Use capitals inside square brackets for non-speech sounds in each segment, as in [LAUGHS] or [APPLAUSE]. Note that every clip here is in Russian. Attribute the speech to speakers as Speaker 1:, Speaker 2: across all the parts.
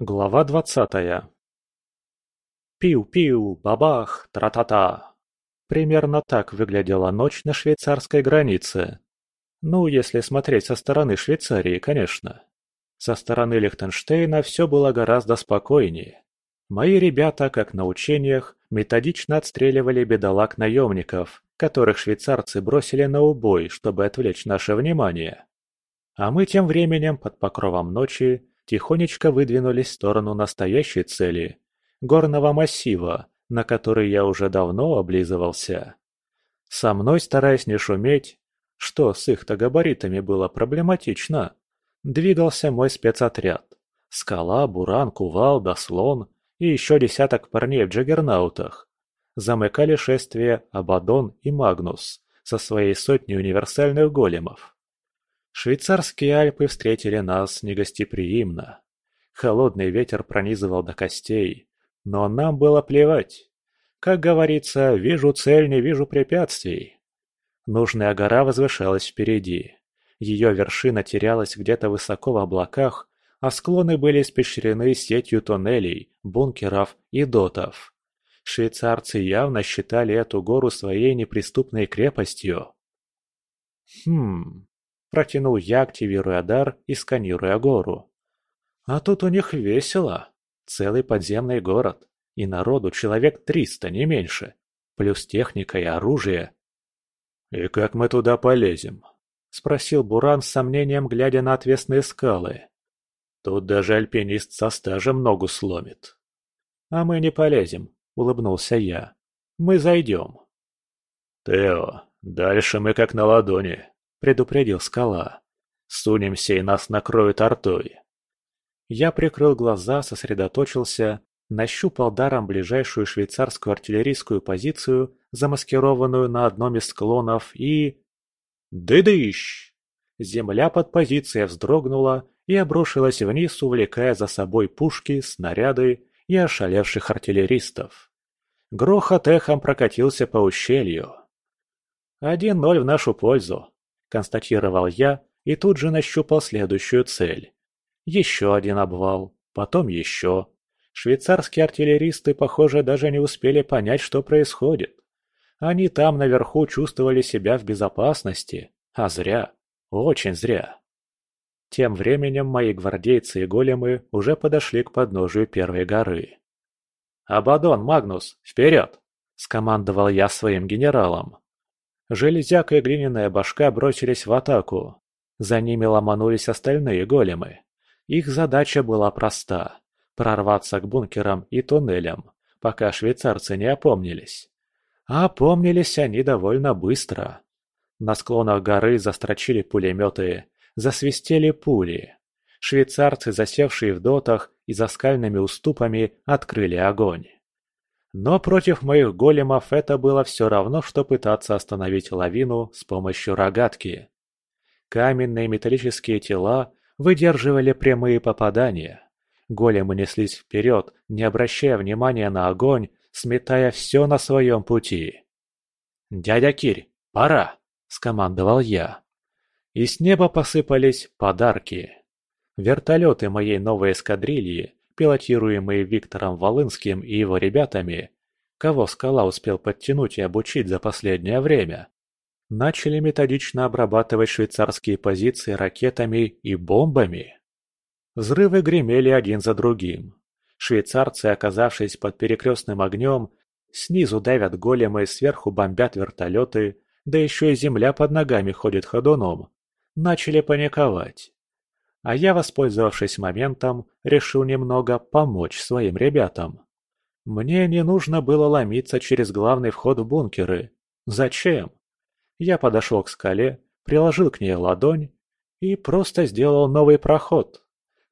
Speaker 1: Глава двадцатая Пиу-пиу, бабах, тра-та-та. Примерно так выглядела ночь на швейцарской границе. Ну, если смотреть со стороны Швейцарии, конечно. Со стороны Лихтенштейна все было гораздо спокойнее. Мои ребята, как на учениях, методично отстреливали бедолаг-наемников, которых швейцарцы бросили на убой, чтобы отвлечь наше внимание. А мы тем временем под покровом ночи тихонечко выдвинулись в сторону настоящей цели – горного массива, на который я уже давно облизывался. Со мной, стараясь не шуметь, что с их-то габаритами было проблематично, двигался мой спецотряд. Скала, Буран, Кувалда, Слон и еще десяток парней в джаггернаутах. Замыкали шествие Абадон и Магнус со своей сотней универсальных големов. Швейцарские Альпы встретили нас негостеприимно. Холодный ветер пронизывал до костей, но нам было плевать. Как говорится, вижу цель, не вижу препятствий. Нужная гора возвышалась впереди. Ее вершина терялась где-то высоко в облаках, а склоны были испещрены сетью тоннелей, бункеров и дотов. Швейцарцы явно считали эту гору своей неприступной крепостью. Хм, Протянул я, активируя дар и сканируя гору. А тут у них весело. Целый подземный город. И народу человек триста, не меньше. Плюс техника и оружие. «И как мы туда полезем?» — спросил Буран с сомнением, глядя на отвесные скалы. «Тут даже альпинист со стажем ногу сломит». «А мы не полезем», — улыбнулся я. «Мы зайдем». «Тео, дальше мы как на ладони», — предупредил скала. «Сунемся, и нас накроют артой». Я прикрыл глаза, сосредоточился, нащупал даром ближайшую швейцарскую артиллерийскую позицию, замаскированную на одном из склонов, и... Дыдыщ! Земля под позицией вздрогнула и обрушилась вниз, увлекая за собой пушки, снаряды и ошалевших артиллеристов. Грохот эхом прокатился по ущелью. «Один ноль в нашу пользу», констатировал я и тут же нащупал следующую цель. Еще один обвал, потом еще. Швейцарские артиллеристы, похоже, даже не успели понять, что происходит. Они там наверху чувствовали себя в безопасности, а зря, очень зря. Тем временем мои гвардейцы и големы уже подошли к подножию первой горы. «Абадон, Магнус, вперед!» – скомандовал я своим генералам. Железяка и глиняная башка бросились в атаку. За ними ломанулись остальные големы. Их задача была проста – прорваться к бункерам и туннелям, пока швейцарцы не опомнились. А опомнились они довольно быстро. На склонах горы застрочили пулеметы, засвистели пули. Швейцарцы, засевшие в дотах и за скальными уступами, открыли огонь. Но против моих големов это было все равно, что пытаться остановить лавину с помощью рогатки. Каменные металлические тела выдерживали прямые попадания. Големы неслись вперед, не обращая внимания на огонь, сметая все на своем пути. «Дядя Кирь, пора!» – скомандовал я. И с неба посыпались подарки. Вертолеты моей новой эскадрильи пилотируемые Виктором Волынским и его ребятами, кого Скала успел подтянуть и обучить за последнее время, начали методично обрабатывать швейцарские позиции ракетами и бомбами. Взрывы гремели один за другим. Швейцарцы, оказавшись под перекрестным огнем, снизу давят големы, сверху бомбят вертолеты, да еще и земля под ногами ходит ходуном, начали паниковать. А я, воспользовавшись моментом, решил немного помочь своим ребятам. Мне не нужно было ломиться через главный вход в бункеры. Зачем? Я подошел к скале, приложил к ней ладонь и просто сделал новый проход.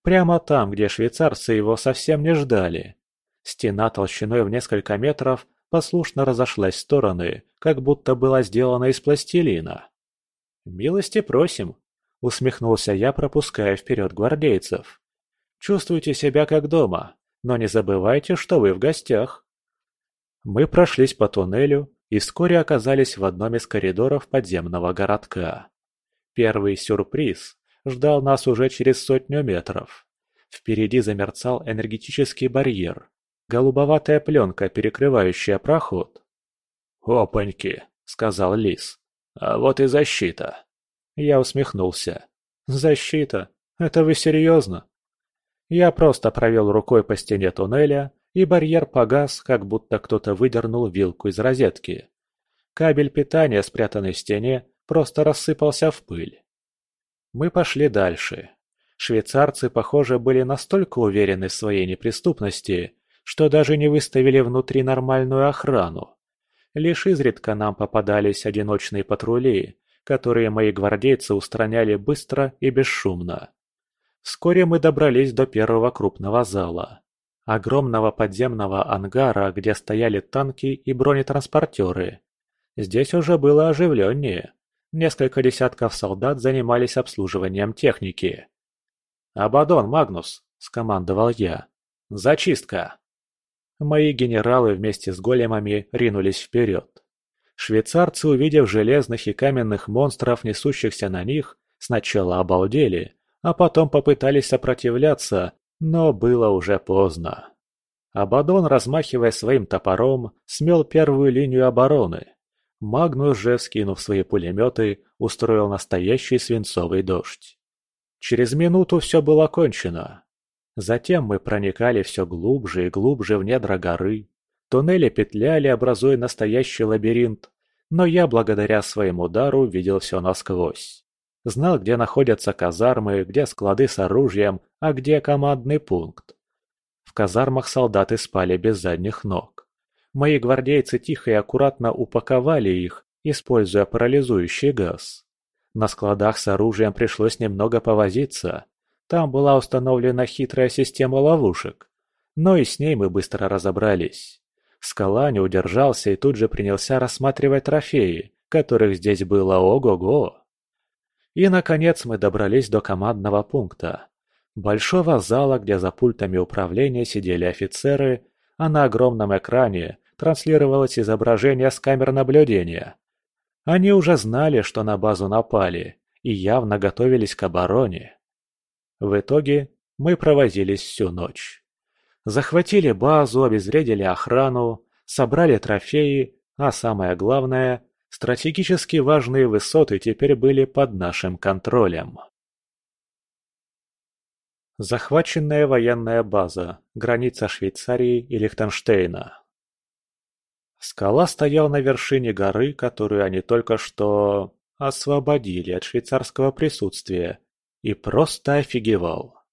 Speaker 1: Прямо там, где швейцарцы его совсем не ждали. Стена толщиной в несколько метров послушно разошлась в стороны, как будто была сделана из пластилина. «Милости просим», Усмехнулся я, пропуская вперед гвардейцев. «Чувствуйте себя как дома, но не забывайте, что вы в гостях». Мы прошлись по туннелю и вскоре оказались в одном из коридоров подземного городка. Первый сюрприз ждал нас уже через сотню метров. Впереди замерцал энергетический барьер. Голубоватая пленка, перекрывающая проход. «Опаньки!» — сказал Лис. «А вот и защита!» Я усмехнулся. «Защита? Это вы серьезно?» Я просто провел рукой по стене туннеля, и барьер погас, как будто кто-то выдернул вилку из розетки. Кабель питания, спрятанный в стене, просто рассыпался в пыль. Мы пошли дальше. Швейцарцы, похоже, были настолько уверены в своей неприступности, что даже не выставили внутри нормальную охрану. Лишь изредка нам попадались одиночные патрули, которые мои гвардейцы устраняли быстро и бесшумно. Вскоре мы добрались до первого крупного зала. Огромного подземного ангара, где стояли танки и бронетранспортеры. Здесь уже было оживленнее. Несколько десятков солдат занимались обслуживанием техники. «Абадон, Магнус!» – скомандовал я. «Зачистка!» Мои генералы вместе с големами ринулись вперед. Швейцарцы, увидев железных и каменных монстров, несущихся на них, сначала обалдели, а потом попытались сопротивляться, но было уже поздно. Абадон, размахивая своим топором, смел первую линию обороны. Магнус же, вскинув свои пулеметы, устроил настоящий свинцовый дождь. Через минуту все было кончено. Затем мы проникали все глубже и глубже в недра горы. Туннели петляли, образуя настоящий лабиринт, но я, благодаря своему удару, видел все насквозь. Знал, где находятся казармы, где склады с оружием, а где командный пункт. В казармах солдаты спали без задних ног. Мои гвардейцы тихо и аккуратно упаковали их, используя парализующий газ. На складах с оружием пришлось немного повозиться. Там была установлена хитрая система ловушек. Но и с ней мы быстро разобрались. Скала не удержался и тут же принялся рассматривать трофеи, которых здесь было ого-го. И, наконец, мы добрались до командного пункта. Большого зала, где за пультами управления сидели офицеры, а на огромном экране транслировалось изображение с камер наблюдения. Они уже знали, что на базу напали, и явно готовились к обороне. В итоге мы провозились всю ночь. Захватили базу, обезвредили охрану, собрали трофеи, а самое главное, стратегически важные высоты теперь были под нашим контролем. Захваченная военная база, граница Швейцарии и Лихтенштейна. Скала стоял на вершине горы, которую они только что освободили от швейцарского присутствия, и просто офигевал.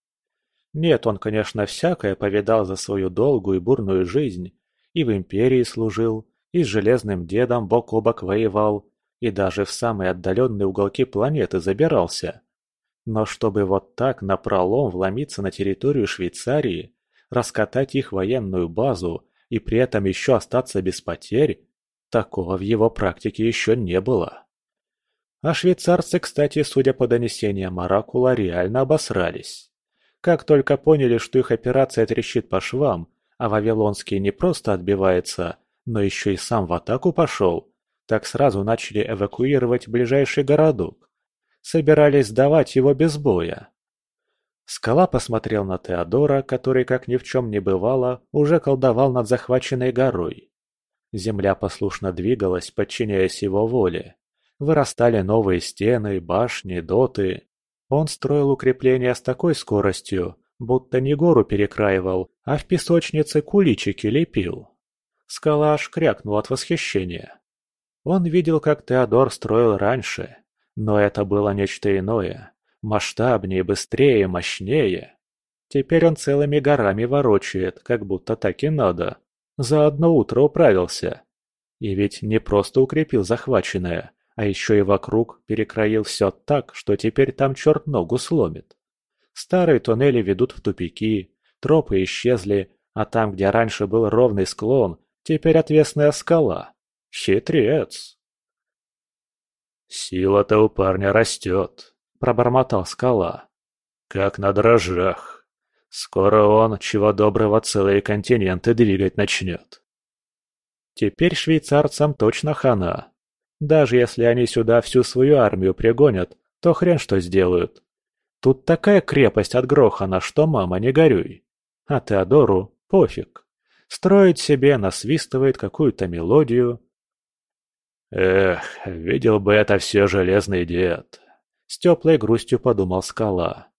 Speaker 1: Нет, он, конечно, всякое повидал за свою долгую и бурную жизнь, и в империи служил, и с железным дедом бок о бок воевал, и даже в самые отдаленные уголки планеты забирался. Но чтобы вот так напролом вломиться на территорию Швейцарии, раскатать их военную базу и при этом еще остаться без потерь, такого в его практике еще не было. А швейцарцы, кстати, судя по донесениям Оракула, реально обосрались. Как только поняли, что их операция трещит по швам, а Вавилонский не просто отбивается, но еще и сам в атаку пошел, так сразу начали эвакуировать ближайший городок. Собирались сдавать его без боя. Скала посмотрел на Теодора, который, как ни в чем не бывало, уже колдовал над захваченной горой. Земля послушно двигалась, подчиняясь его воле. Вырастали новые стены, башни, доты. Он строил укрепления с такой скоростью, будто не гору перекраивал, а в песочнице куличики лепил. Скала аж крякнул от восхищения. Он видел, как Теодор строил раньше, но это было нечто иное. Масштабнее, быстрее, мощнее. Теперь он целыми горами ворочает, как будто так и надо. За одно утро управился. И ведь не просто укрепил захваченное, а еще и вокруг перекроил все так, что теперь там черт ногу сломит. Старые туннели ведут в тупики, тропы исчезли, а там, где раньше был ровный склон, теперь отвесная скала. Хитрец!
Speaker 2: Сила-то у парня растет,
Speaker 1: пробормотал скала.
Speaker 2: «Как на дрожжах. Скоро он, чего доброго, целые континенты двигать начнет».
Speaker 1: Теперь швейцарцам точно хана. Даже если они сюда всю свою армию пригонят, то хрен что сделают. Тут такая крепость отгрохана, что мама не горюй. А Теодору пофиг. Строит себе, насвистывает какую-то мелодию.
Speaker 2: Эх, видел бы это все железный дед. С теплой грустью подумал скала.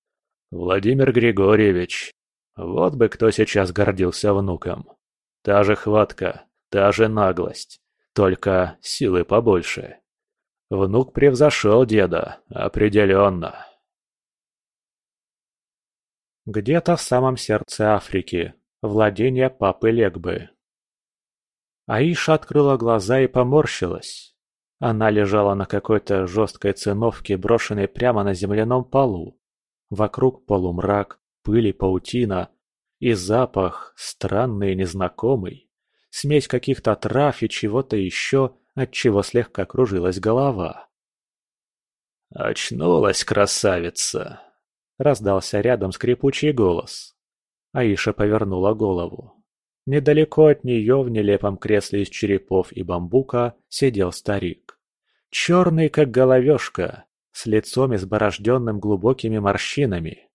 Speaker 2: Владимир Григорьевич, вот бы кто сейчас гордился внуком. Та же хватка, та же наглость, только силы побольше. Внук превзошел деда, определенно.
Speaker 1: Где-то в самом сердце Африки, владение папы Легбы. Аиша открыла глаза и поморщилась. Она лежала на какой-то жесткой циновке, брошенной прямо на земляном полу. Вокруг полумрак, пыль и паутина, и запах, странный и незнакомый. Смесь каких-то трав и чего-то еще, от чего слегка кружилась голова.
Speaker 2: «Очнулась красавица!» — раздался рядом скрипучий голос.
Speaker 1: Аиша повернула голову. Недалеко от нее в нелепом кресле из черепов и бамбука сидел старик. Черный, как головешка, с лицом изборожденным глубокими морщинами.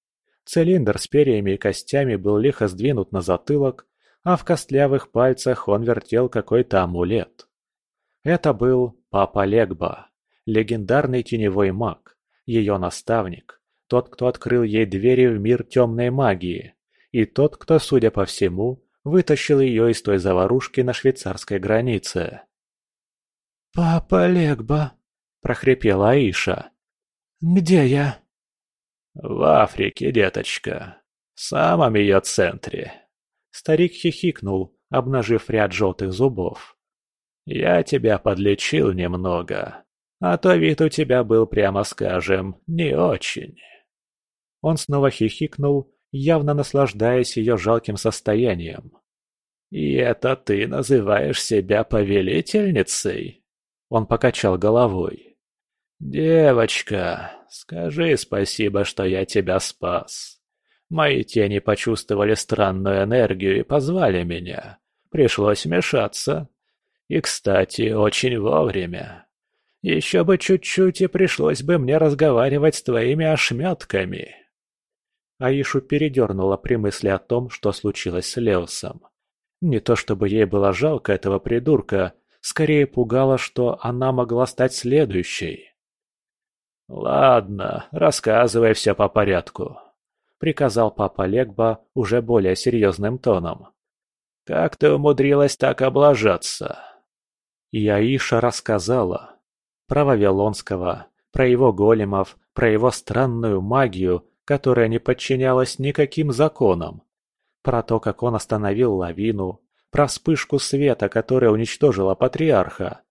Speaker 1: Цилиндр с перьями и костями был лихо сдвинут на затылок, а в костлявых пальцах он вертел какой-то амулет. Это был Папа Легба, легендарный теневой маг, ее наставник, тот, кто открыл ей двери в мир темной магии, и тот, кто, судя по всему, вытащил ее из той заварушки на швейцарской границе.
Speaker 3: «Папа Легба», — прохрипела Аиша. «Где я?»
Speaker 2: «В Африке, деточка. В самом ее центре».
Speaker 1: Старик хихикнул, обнажив ряд желтых зубов.
Speaker 2: «Я тебя подлечил немного, а то вид у тебя был, прямо скажем, не очень».
Speaker 1: Он снова хихикнул, явно наслаждаясь ее жалким состоянием.
Speaker 2: «И это ты называешь себя повелительницей?»
Speaker 1: Он покачал головой.
Speaker 2: «Девочка, скажи спасибо, что я тебя спас. Мои тени почувствовали странную энергию и позвали меня. Пришлось вмешаться. И, кстати, очень вовремя. Еще бы чуть-чуть и пришлось бы мне разговаривать с твоими ошметками».
Speaker 1: Аишу передернула при мысли о том, что случилось с Леосом. Не то чтобы ей было жалко этого придурка, скорее пугало, что она могла стать следующей.
Speaker 2: «Ладно, рассказывай все по порядку», — приказал папа Легба уже более серьезным тоном. «Как ты умудрилась так облажаться?»
Speaker 1: И Аиша рассказала. Про Вавилонского, про его големов, про его странную магию, которая не подчинялась никаким законам. Про то, как он остановил лавину, про вспышку света, которая уничтожила патриарха.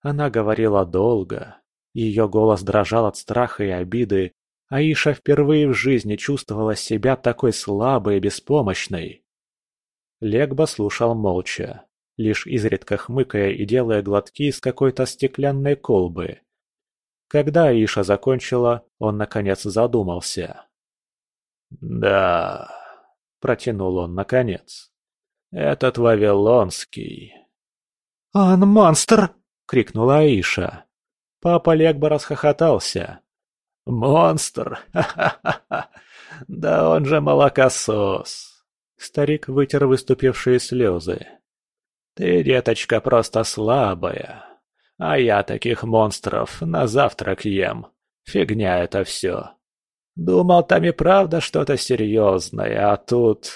Speaker 1: Она говорила долго. Ее голос дрожал от страха и обиды. Аиша впервые в жизни чувствовала себя такой слабой и беспомощной. Легба слушал молча, лишь изредка хмыкая и делая глотки из какой-то стеклянной колбы. Когда Аиша закончила, он наконец задумался.
Speaker 2: «Да...» — протянул он наконец. «Этот Вавилонский...»
Speaker 3: «Он монстр!»
Speaker 1: — крикнула Аиша. Папа Легба расхохотался.
Speaker 2: «Монстр? Ха-ха-ха! [LAUGHS] Да он же молокосос!»
Speaker 1: Старик вытер выступившие слезы.
Speaker 2: «Ты, деточка, просто слабая. А я таких монстров на завтрак ем. Фигня это все. Думал, там и правда что-то серьезное, а тут...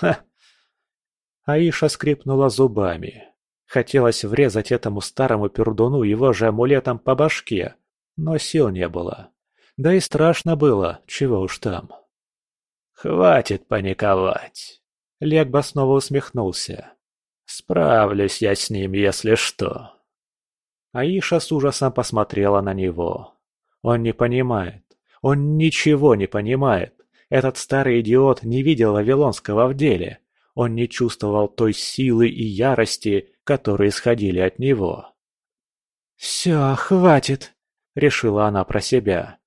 Speaker 2: [LAUGHS]
Speaker 1: Аиша скрипнула зубами. Хотелось врезать этому старому пердуну его же амулетом по башке, но сил не было. Да и страшно было, чего уж там.
Speaker 2: «Хватит паниковать!»
Speaker 1: Легба снова усмехнулся.
Speaker 2: «Справлюсь я с ним, если что!»
Speaker 1: Аиша с ужасом посмотрела на него. Он не понимает. Он ничего не понимает. Этот старый идиот не видел Вавилонского в деле. Он не чувствовал той силы и ярости, которые исходили от него.
Speaker 3: «Все, хватит», —
Speaker 1: решила она про себя.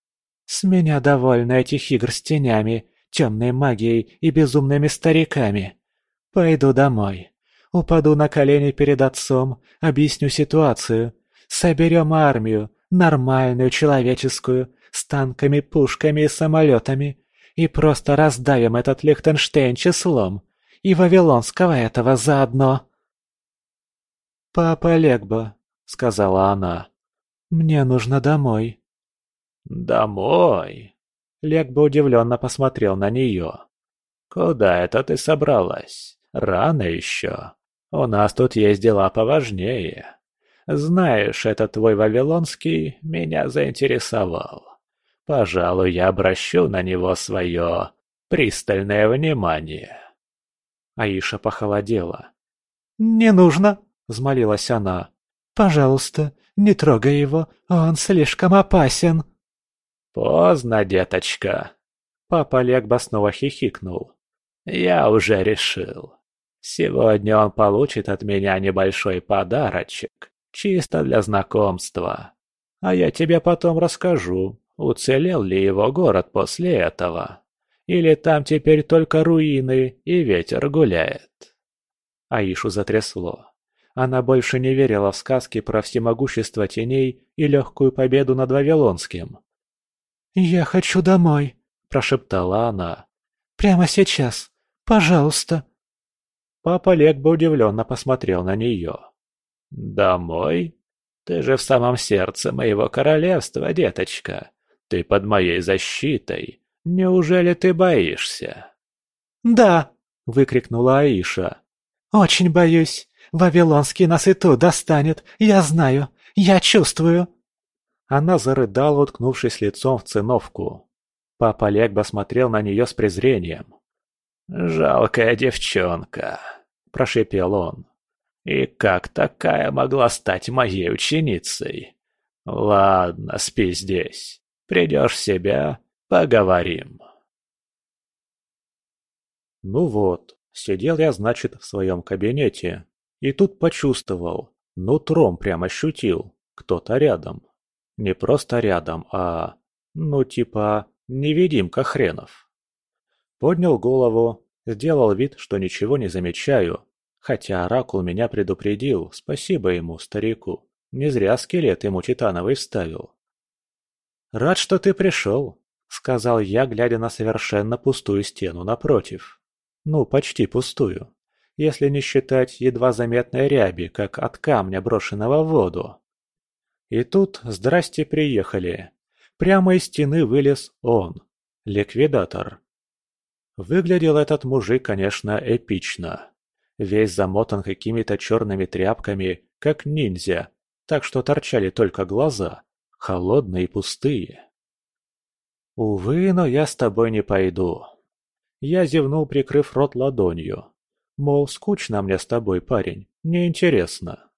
Speaker 3: «С меня довольно этих игр с тенями, темной магией и безумными стариками. Пойду домой. Упаду на колени перед отцом, объясню ситуацию. Соберем армию, нормальную, человеческую, с танками, пушками и самолетами, и просто раздавим этот Лихтенштейн числом, и Вавилонского этого заодно. «Папа Легба», — сказала она, — «мне нужно домой».
Speaker 2: «Домой?» Легба удивленно посмотрел на нее. «Куда это ты собралась? Рано еще. У нас тут есть дела поважнее. Знаешь, этот твой Вавилонский меня заинтересовал. Пожалуй, я обращу на него свое пристальное внимание».
Speaker 3: Аиша похолодела. «Не нужно!» — взмолилась она. «Пожалуйста, не трогай его, он слишком опасен!»
Speaker 2: «Поздно, деточка!» Папа Легба снова хихикнул. «Я уже решил. Сегодня он получит от меня небольшой подарочек, чисто для знакомства. А я тебе потом расскажу, уцелел ли его город после этого. Или там теперь только руины и ветер гуляет.
Speaker 3: Аишу затрясло. Она больше не верила в сказки про всемогущество теней и легкую победу над Вавилонским. «Я хочу домой», – прошептала она. «Прямо сейчас. Пожалуйста».
Speaker 2: Папа Легба удивленно посмотрел на нее. «Домой? Ты же в самом сердце моего королевства, деточка. Ты под моей защитой. «Неужели ты боишься?»
Speaker 3: «Да!» — выкрикнула Аиша. «Очень боюсь. Вавилонский нас и тут достанет. Я знаю. Я чувствую». Она зарыдала, уткнувшись лицом в циновку. Папа Легба смотрел на нее с презрением.
Speaker 2: «Жалкая девчонка», — прошепел он. «И как такая могла стать моей ученицей? Ладно, спи здесь. Придешь в себя, Поговорим.
Speaker 1: Ну вот, сидел я, значит, в своем кабинете. И тут почувствовал, нутром прямо ощутил, кто-то рядом. Не просто рядом, а, ну типа, невидимка хренов. Поднял голову, сделал вид, что ничего не замечаю, хотя Оракул меня предупредил, спасибо ему, старику. Не зря скелет ему титановый вставил. «Рад, что ты пришел», — сказал я, глядя на совершенно пустую стену напротив. Ну, почти пустую. Если не считать едва заметной ряби, как от камня, брошенного в воду. И тут, здрасте, приехали. Прямо из стены вылез он, ликвидатор. Выглядел этот мужик, конечно, эпично. Весь замотан какими-то черными тряпками, как ниндзя, так что торчали только глаза, холодные и пустые. «Увы, но я с тобой не пойду». Я зевнул, прикрыв рот ладонью. Мол, скучно мне с тобой, парень, неинтересно.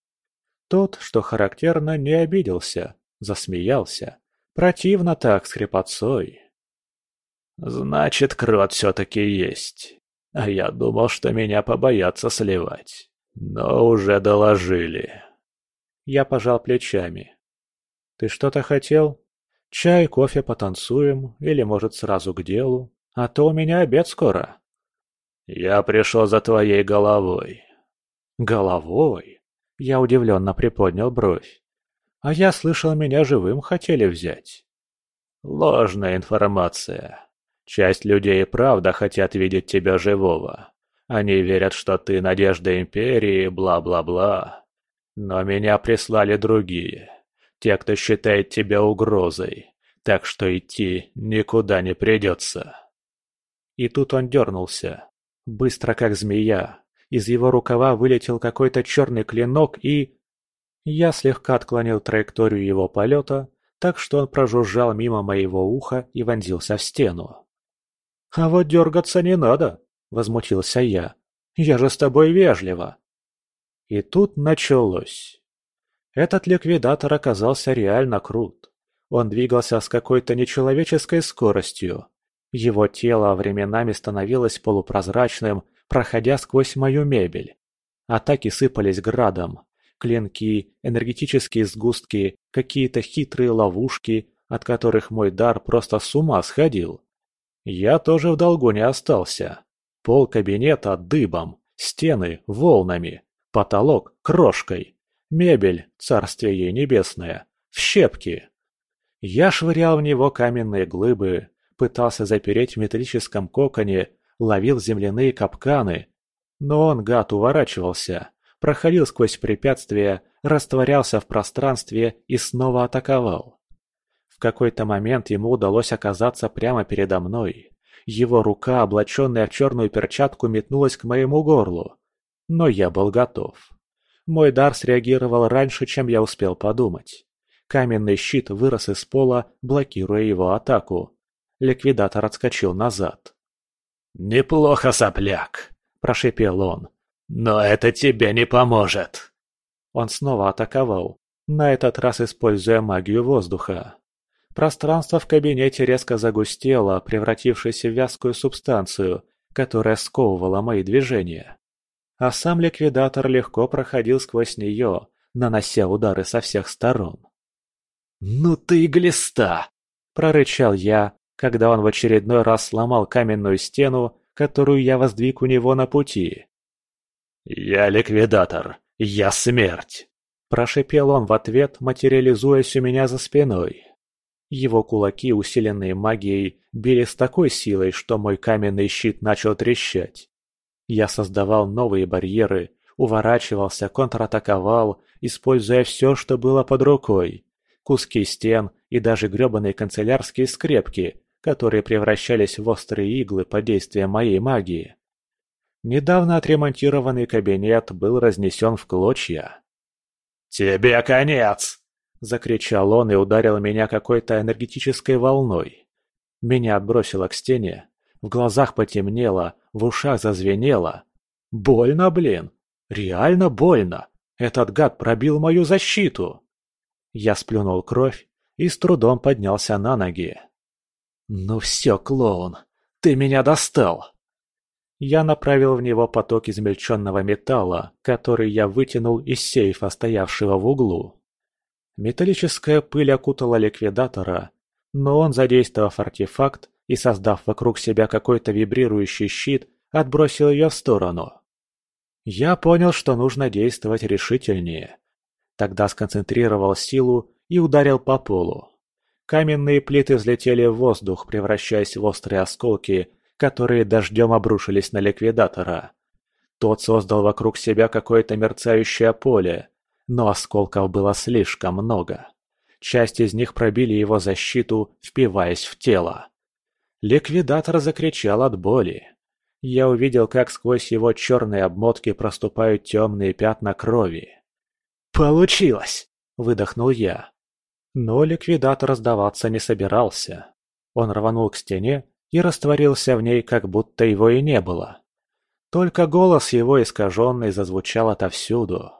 Speaker 1: Тот, что характерно, не обиделся, засмеялся. Противно так, с хрипотцой.
Speaker 2: «Значит, крот все-таки есть. А я думал, что меня побоятся сливать. Но уже доложили».
Speaker 1: Я пожал плечами. «Ты что-то хотел?» Чай, кофе, потанцуем, или, может, сразу к делу, а то у меня обед скоро.
Speaker 2: Я пришел за твоей головой.
Speaker 1: Головой? Я удивленно приподнял бровь. А я слышал, меня живым хотели взять.
Speaker 2: Ложная информация. Часть людей правда хотят видеть тебя живого. Они верят, что ты надежда империи, бла-бла-бла. Но меня прислали другие те, кто считает тебя угрозой, так что идти никуда не придется.
Speaker 1: И тут он дернулся. Быстро, как змея. Из его рукава вылетел какой-то черный клинок и... Я слегка отклонил траекторию его полета, так что он прожужжал мимо моего уха и вонзился в стену. «А вот дергаться не надо!» — возмутился я. «Я же с тобой вежливо!» И тут началось. Этот ликвидатор оказался реально крут. Он двигался с какой-то нечеловеческой скоростью. Его тело временами становилось полупрозрачным, проходя сквозь мою мебель. Атаки сыпались градом. Клинки, энергетические сгустки, какие-то хитрые ловушки, от которых мой дар просто с ума сходил. Я тоже в долгу не остался. Пол кабинета дыбом, стены волнами, потолок крошкой. Мебель, царствие ей небесное, в щепки. Я швырял в него каменные глыбы, пытался запереть в металлическом коконе, ловил земляные капканы. Но он, гад, уворачивался, проходил сквозь препятствия, растворялся в пространстве и снова атаковал. В какой-то момент ему удалось оказаться прямо передо мной. Его рука, облаченная в черную перчатку, метнулась к моему горлу. Но я был готов. Мой дар среагировал раньше, чем я успел подумать. Каменный щит вырос из пола, блокируя его атаку. Ликвидатор отскочил назад.
Speaker 2: «Неплохо, сопляк!» – прошипел он. «Но это тебе не поможет!»
Speaker 1: Он снова атаковал, на этот раз используя магию воздуха. Пространство в кабинете резко загустело, превратившись в вязкую субстанцию, которая сковывала мои движения. А сам ликвидатор легко проходил сквозь нее, нанося удары со всех сторон.
Speaker 2: «Ну ты и глиста!» – прорычал я, когда он в очередной раз сломал каменную стену, которую я воздвиг у него на пути. «Я ликвидатор! Я смерть!» – прошипел он в ответ, материализуясь у меня за спиной. Его кулаки, усиленные магией, били с такой силой, что мой каменный щит начал трещать. Я создавал новые барьеры, уворачивался, контратаковал, используя все, что было под рукой. Куски стен и даже гребаные канцелярские скрепки, которые превращались в острые иглы под действием моей магии. Недавно отремонтированный кабинет был разнесен в клочья. «Тебе конец!»
Speaker 1: – закричал он и ударил меня какой-то энергетической волной. Меня отбросило к стене, в глазах потемнело, в ушах зазвенело. Больно, блин! Реально больно! Этот гад пробил мою защиту! Я сплюнул кровь и с трудом поднялся на ноги. «Ну все, клоун, ты меня достал!» Я направил в него поток измельченного металла, который я вытянул из сейфа, стоявшего в углу. Металлическая пыль окутала ликвидатора, но он, задействовав артефакт и создав вокруг себя какой-то вибрирующий щит, отбросил ее в сторону. Я понял, что нужно действовать решительнее. Тогда сконцентрировал силу и ударил по полу. Каменные плиты взлетели в воздух, превращаясь в острые осколки, которые дождем обрушились на ликвидатора. Тот создал вокруг себя какое-то мерцающее поле, но осколков было слишком много. Часть из них пробили его защиту, впиваясь в тело. Ликвидатор закричал от боли. Я увидел, как сквозь его черные обмотки проступают темные пятна крови.
Speaker 2: «Получилось!» – выдохнул я.
Speaker 1: Но ликвидатор сдаваться не собирался. Он рванул к стене и растворился в ней, как будто его и не было. Только голос его искаженный зазвучал отовсюду.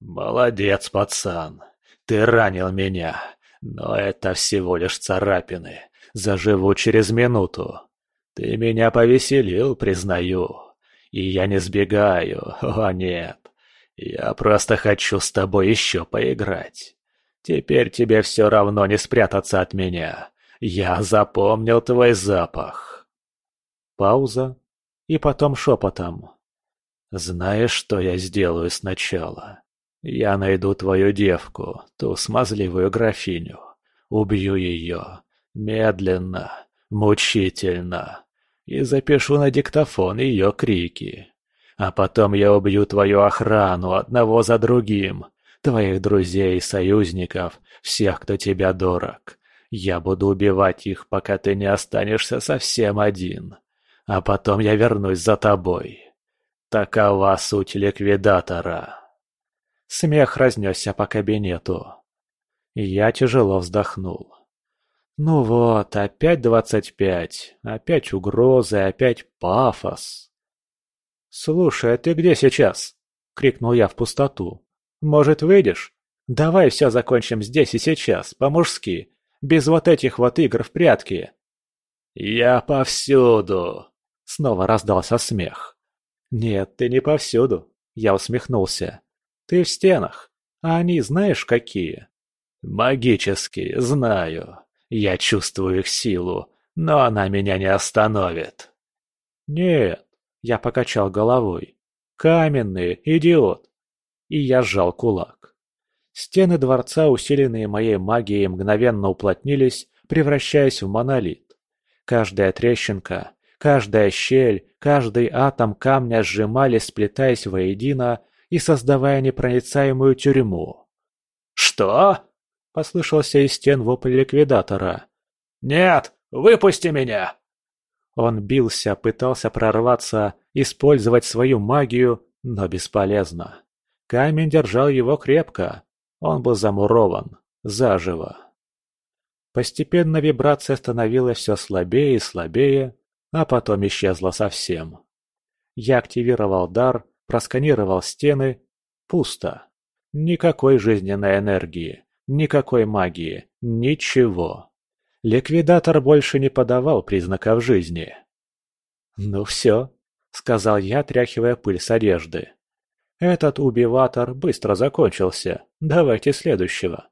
Speaker 2: «Молодец, пацан. Ты ранил меня. Но это всего лишь царапины. Заживу через минуту. Ты меня повеселил, признаю. И я не сбегаю, о нет. Я просто хочу с тобой еще поиграть. Теперь тебе все равно не спрятаться от меня. Я запомнил твой запах.
Speaker 1: Пауза. И потом шепотом.
Speaker 2: Знаешь, что я сделаю сначала? Я найду твою девку, ту смазливую графиню. Убью ее. Медленно, мучительно. И запишу на диктофон ее крики. А потом я убью твою охрану одного за другим. Твоих друзей, союзников, всех, кто тебя дорог. Я буду убивать их, пока ты не останешься совсем один. А потом я вернусь за тобой. Такова суть ликвидатора.
Speaker 1: Смех разнесся по кабинету. Я тяжело вздохнул. Ну вот, опять двадцать пять, опять угрозы, опять пафос. «Слушай, а ты где сейчас?» — крикнул я в пустоту. «Может, выйдешь? Давай все закончим здесь и сейчас, по-мужски, без вот этих вот игр в прятки».
Speaker 2: «Я повсюду!» — снова раздался смех.
Speaker 1: «Нет, ты не повсюду», — я усмехнулся. Ты в стенах. А они знаешь какие?
Speaker 2: Магические, знаю. Я чувствую их силу, но она меня не остановит.
Speaker 1: Нет, я покачал головой. Каменные, идиот. И я сжал кулак. Стены дворца, усиленные моей магией, мгновенно уплотнились, превращаясь в монолит. Каждая трещинка, каждая щель, каждый атом камня сжимались, сплетаясь воедино и создавая непроницаемую тюрьму.
Speaker 2: «Что?» – послышался из стен вопль ликвидатора. «Нет, выпусти меня!»
Speaker 1: Он бился, пытался прорваться, использовать свою магию, но бесполезно. Камень держал его крепко. Он был замурован. Заживо. Постепенно вибрация становилась все слабее и слабее, а потом исчезла совсем. Я активировал дар, просканировал стены. Пусто. Никакой жизненной энергии, никакой магии, ничего. Ликвидатор больше не подавал признаков жизни. «Ну все», — сказал я, тряхивая пыль с одежды. Этот убиватор быстро закончился. Давайте следующего.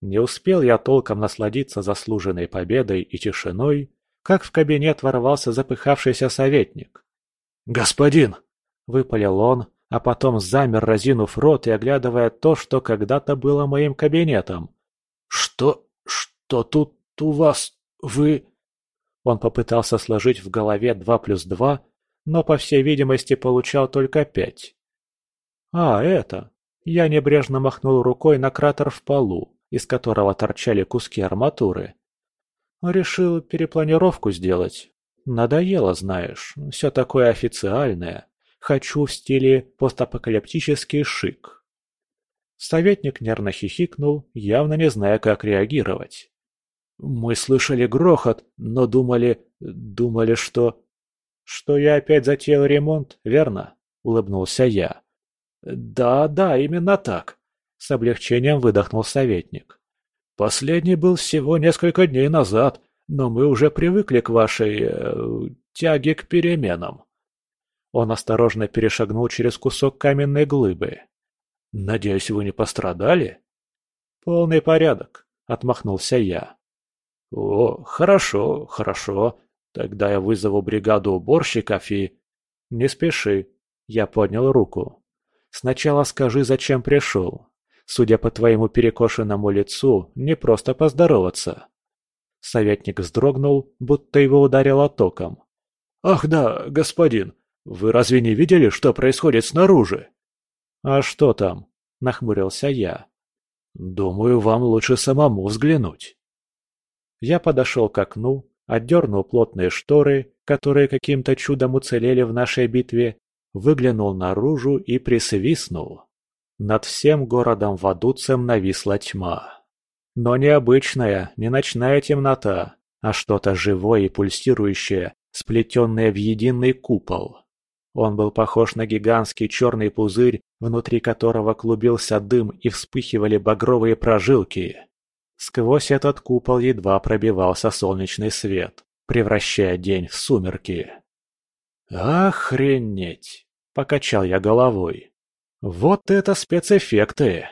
Speaker 1: Не успел я толком насладиться заслуженной победой и тишиной, как в кабинет ворвался запыхавшийся советник.
Speaker 2: «Господин!»
Speaker 1: — выпалил он, а потом замер, разинув рот и оглядывая то, что когда-то было моим кабинетом.
Speaker 2: «Что... что тут у вас... вы...»
Speaker 1: Он попытался сложить в голове два плюс два, но, по всей видимости, получал только пять. А, это... Я небрежно махнул рукой на кратер в полу, из которого торчали куски арматуры. Решил перепланировку сделать. Надоело, знаешь, все такое официальное. Хочу в стиле постапокалиптический шик. Советник нервно хихикнул, явно не зная, как реагировать. «Мы слышали грохот, но думали... думали, что...» «Что я опять затеял ремонт, верно?» — улыбнулся я.
Speaker 2: «Да, да, именно так», — с облегчением выдохнул советник. «Последний был всего несколько дней назад, но мы уже привыкли к вашей... Э, тяге к переменам».
Speaker 1: Он осторожно перешагнул через кусок каменной глыбы.
Speaker 2: «Надеюсь, вы не пострадали?»
Speaker 1: «Полный порядок», — отмахнулся я.
Speaker 2: «О, хорошо, хорошо. Тогда я вызову бригаду уборщиков и...»
Speaker 1: «Не спеши», — я поднял руку. Сначала скажи, зачем пришел. Судя по твоему перекошенному лицу, не просто поздороваться. Советник вздрогнул, будто его ударило током.
Speaker 2: «Ах да, господин, вы разве не видели, что происходит снаружи?»
Speaker 1: «А что там?» – нахмурился я.
Speaker 2: «Думаю, вам лучше самому взглянуть».
Speaker 1: Я подошел к окну, отдернул плотные шторы, которые каким-то чудом уцелели в нашей битве, выглянул наружу и присвистнул. Над всем городом Вадуцем нависла тьма. Но не обычная, не ночная темнота, а что-то живое и пульсирующее, сплетенное в единый купол. Он был похож на гигантский черный пузырь, внутри которого клубился дым и вспыхивали багровые прожилки. Сквозь этот купол едва пробивался солнечный свет, превращая день в сумерки. «Охренеть!» – покачал я головой. «Вот это спецэффекты!»